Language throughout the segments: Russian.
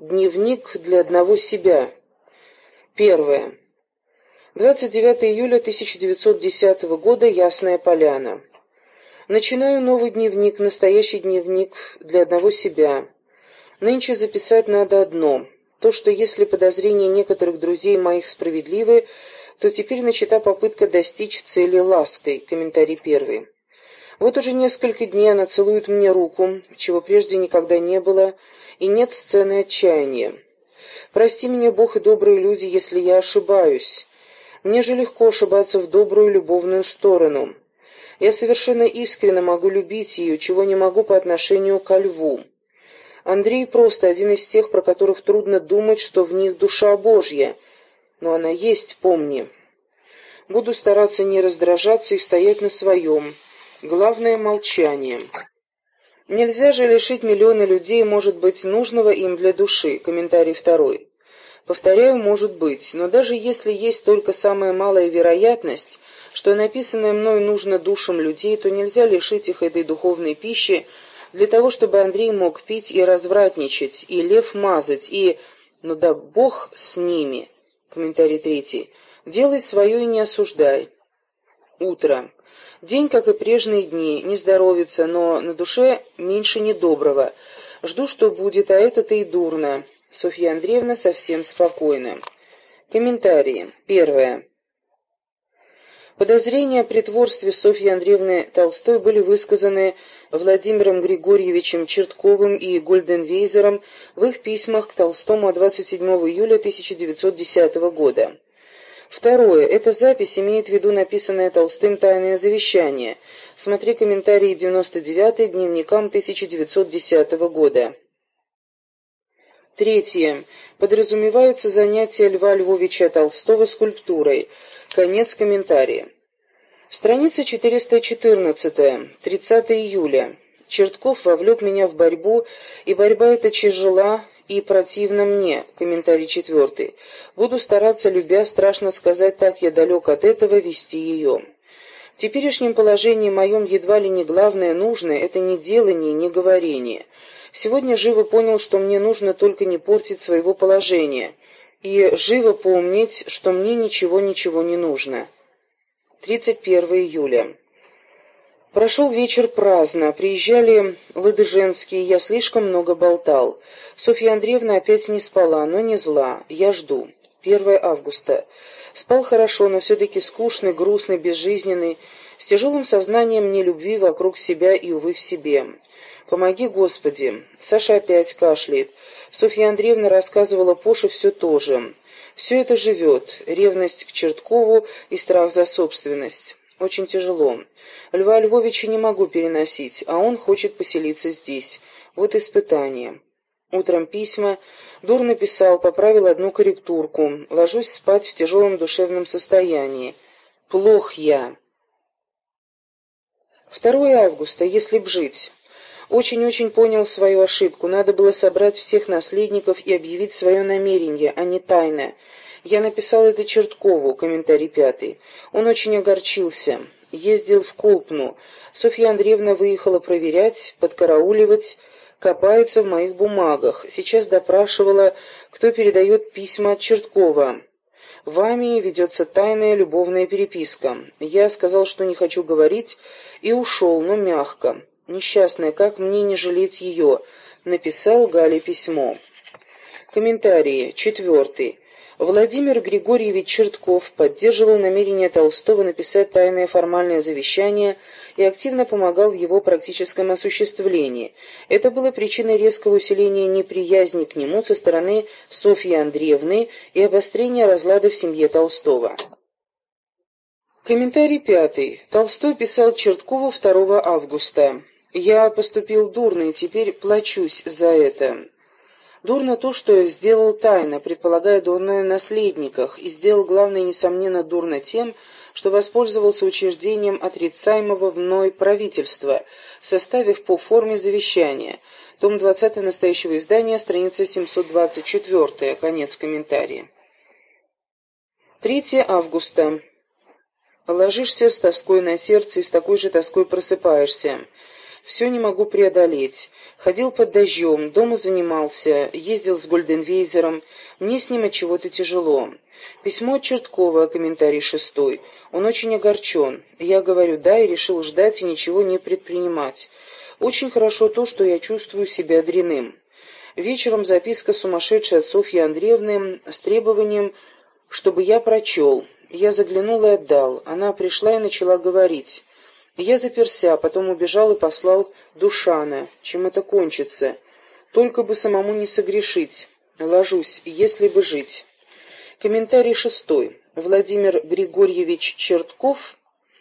Дневник для одного себя. Первое. 29 июля 1910 года. Ясная Поляна. Начинаю новый дневник, настоящий дневник для одного себя. Нынче записать надо одно. То, что если подозрения некоторых друзей моих справедливы, то теперь начата попытка достичь цели лаской. Комментарий первый. Вот уже несколько дней она целует мне руку, чего прежде никогда не было, и нет сцены отчаяния. Прости меня, Бог и добрые люди, если я ошибаюсь. Мне же легко ошибаться в добрую любовную сторону. Я совершенно искренне могу любить ее, чего не могу по отношению ко льву. Андрей просто один из тех, про которых трудно думать, что в них душа Божья. Но она есть, помни. Буду стараться не раздражаться и стоять на своем. Главное — молчание. Нельзя же лишить миллионы людей, может быть, нужного им для души. Комментарий второй. Повторяю, может быть, но даже если есть только самая малая вероятность, что написанное мной нужно душам людей, то нельзя лишить их этой духовной пищи для того, чтобы Андрей мог пить и развратничать, и лев мазать, и... Ну да бог с ними. Комментарий третий. Делай свое и не осуждай. Утро. День, как и прежние дни, не здоровится, но на душе меньше недоброго. Жду, что будет, а это-то и дурно. Софья Андреевна совсем спокойна. Комментарии. Первое. Подозрения о притворстве Софьи Андреевны Толстой были высказаны Владимиром Григорьевичем Чертковым и Гольденвейзером в их письмах к Толстому 27 июля 1910 года. Второе. Эта запись имеет в виду написанное Толстым «Тайное завещание». Смотри комментарии 99 дневникам 1910 года. Третье. Подразумевается занятие Льва Львовича Толстого скульптурой. Конец комментария. Страница 414. 30 июля. Чертков вовлек меня в борьбу, и борьба эта тяжела и противно мне. Комментарий четвертый. Буду стараться, любя, страшно сказать, так я далек от этого, вести ее. В теперешнем положении моем едва ли не главное нужное – это не делание, не говорение. Сегодня живо понял, что мне нужно только не портить своего положения, и живо помнить, что мне ничего-ничего не нужно. 31 июля. Прошел вечер праздно, приезжали Ладыженские, я слишком много болтал. Софья Андреевна опять не спала, но не зла, я жду. 1 августа. Спал хорошо, но все-таки скучный, грустный, безжизненный, с тяжелым сознанием нелюбви вокруг себя и, увы, в себе. «Помоги, Господи!» Саша опять кашляет. Софья Андреевна рассказывала Поше все то же. Все это живет, ревность к Черткову и страх за собственность. Очень тяжело. Льва Львовича не могу переносить, а он хочет поселиться здесь. Вот испытание. Утром письма. Дурно писал, поправил одну корректурку. Ложусь спать в тяжелом душевном состоянии. Плох я. 2 августа, если б жить. Очень-очень понял свою ошибку. Надо было собрать всех наследников и объявить свое намерение, а не тайное. Я написал это Черткову, комментарий пятый. Он очень огорчился. Ездил в Колпну. Софья Андреевна выехала проверять, подкарауливать, копается в моих бумагах. Сейчас допрашивала, кто передает письма от Черткова. Вами ведется тайная любовная переписка. Я сказал, что не хочу говорить, и ушел, но мягко. Несчастная, как мне не жалеть ее? Написал Гале письмо. Комментарии. Четвертый. Владимир Григорьевич Чертков поддерживал намерение Толстого написать тайное формальное завещание и активно помогал в его практическом осуществлении. Это было причиной резкого усиления неприязни к нему со стороны Софьи Андреевны и обострения разлада в семье Толстого. Комментарий пятый. Толстой писал Черткову 2 августа. «Я поступил дурно и теперь плачусь за это». Дурно то, что сделал тайно, предполагая дурное в наследниках, и сделал, главное, несомненно, дурно тем, что воспользовался учреждением отрицаемого мной правительства, составив по форме завещания. Том 20 настоящего издания, страница 724, конец комментария. 3 августа. Ложишься с тоской на сердце и с такой же тоской просыпаешься. Все не могу преодолеть. Ходил под дождем, дома занимался, ездил с Гольденвейзером. Мне с ним от чего-то тяжело. Письмо от Черткова, комментарий шестой. Он очень огорчен. Я говорю «да» и решил ждать и ничего не предпринимать. Очень хорошо то, что я чувствую себя дряным. Вечером записка сумасшедшей от Софьи Андреевны с требованием, чтобы я прочел. Я заглянул и отдал. Она пришла и начала говорить. Я заперся, потом убежал и послал Душана. Чем это кончится? Только бы самому не согрешить. Ложусь, если бы жить. Комментарий шестой. Владимир Григорьевич Чертков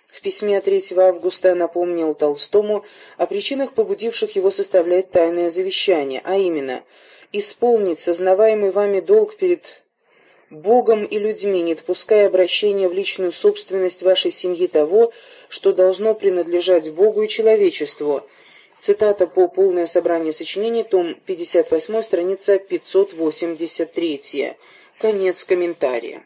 в письме от 3 августа напомнил Толстому о причинах, побудивших его составлять тайное завещание, а именно «исполнить сознаваемый вами долг перед Богом и людьми, не допуская обращения в личную собственность вашей семьи того, что должно принадлежать Богу и человечеству». Цитата по «Полное собрание сочинений», том 58, страница 583. Конец комментария.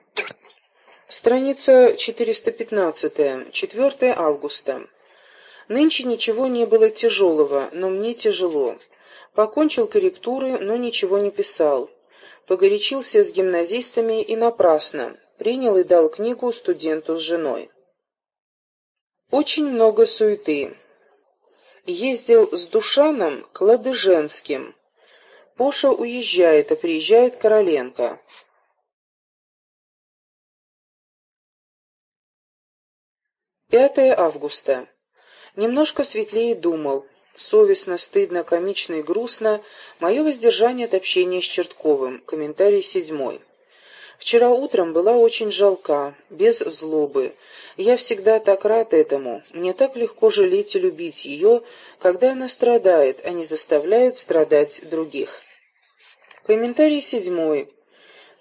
Страница 415. 4 августа. Нынче ничего не было тяжелого, но мне тяжело. Покончил корректуры, но ничего не писал. Погорячился с гимназистами и напрасно. Принял и дал книгу студенту с женой. Очень много суеты. Ездил с Душаном к Ладыженским. Поша уезжает, а приезжает Короленко. 5 августа. Немножко светлее думал. Совестно, стыдно, комично и грустно. Мое воздержание от общения с Чертковым. Комментарий седьмой. Вчера утром была очень жалка, без злобы. Я всегда так рад этому. Мне так легко жалеть и любить ее, когда она страдает, а не заставляет страдать других. Комментарий седьмой.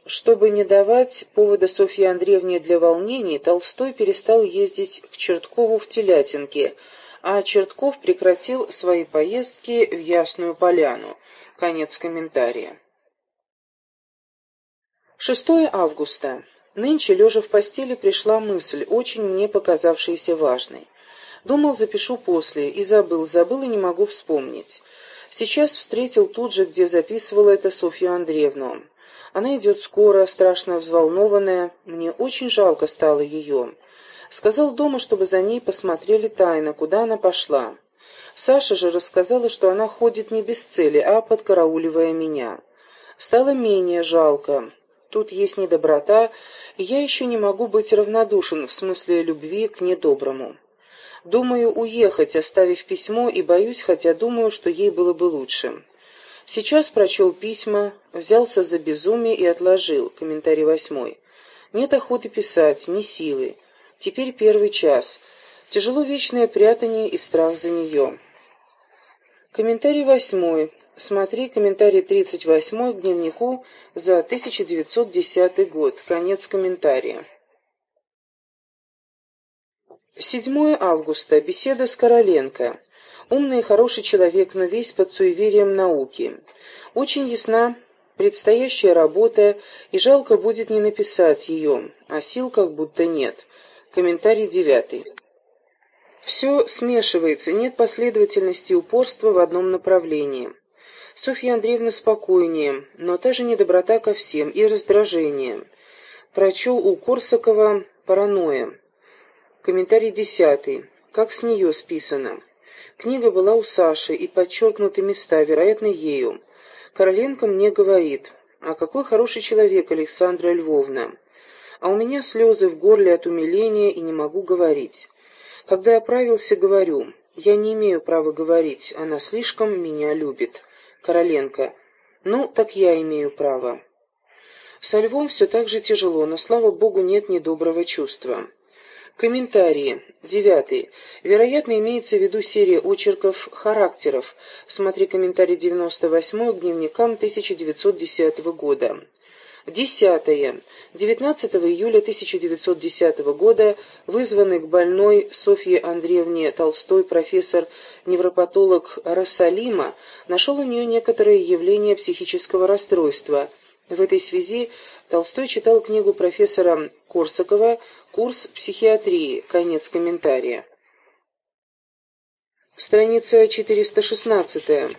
Чтобы не давать повода Софье Андреевне для волнений, Толстой перестал ездить к Черткову в Телятинке, а Чертков прекратил свои поездки в Ясную Поляну. Конец комментария. 6 августа. Нынче, лежа в постели, пришла мысль, очень мне показавшаяся важной. Думал, запишу после, и забыл, забыл и не могу вспомнить. Сейчас встретил тут же, где записывала это Софью Андреевну. Она идет скоро, страшно взволнованная. Мне очень жалко стало ее. Сказал дома, чтобы за ней посмотрели тайно, куда она пошла. Саша же рассказала, что она ходит не без цели, а подкарауливая меня. Стало менее жалко. Тут есть недоброта, и я еще не могу быть равнодушен в смысле любви к недоброму. Думаю уехать, оставив письмо, и боюсь, хотя думаю, что ей было бы лучше. Сейчас прочел письма, взялся за безумие и отложил. Комментарий восьмой. Нет охоты писать, ни силы. Теперь первый час. Тяжело вечное прятание и страх за нее. Комментарий восьмой. Смотри комментарий 38 к дневнику за 1910 год. Конец комментария. 7 августа. Беседа с Короленко. Умный и хороший человек, но весь под суеверием науки. Очень ясна предстоящая работа, и жалко будет не написать ее, а сил как будто нет. Комментарий девятый. Все смешивается, нет последовательности и упорства в одном направлении. Софья Андреевна спокойнее, но та же недоброта ко всем и раздражение. Прочел у Корсакова «Паранойя». Комментарий десятый. Как с нее списано. Книга была у Саши и подчеркнуты места, вероятно, ею. Короленко мне говорит, «А какой хороший человек, Александра Львовна!» А у меня слезы в горле от умиления и не могу говорить. Когда оправился, говорю, «Я не имею права говорить, она слишком меня любит». Короленко, «Ну, так я имею право». Со Львом все так же тяжело, но, слава богу, нет недоброго чувства. Комментарии. Девятый. Вероятно, имеется в виду серия очерков «Характеров». Смотри комментарий 98 к дневникам 1910 года. Десятое. 19 июля 1910 года вызванный к больной Софье Андреевне Толстой профессор-невропатолог Рассалима нашел у нее некоторые явления психического расстройства. В этой связи Толстой читал книгу профессора Корсакова «Курс психиатрии». Конец комментария. Страница 416.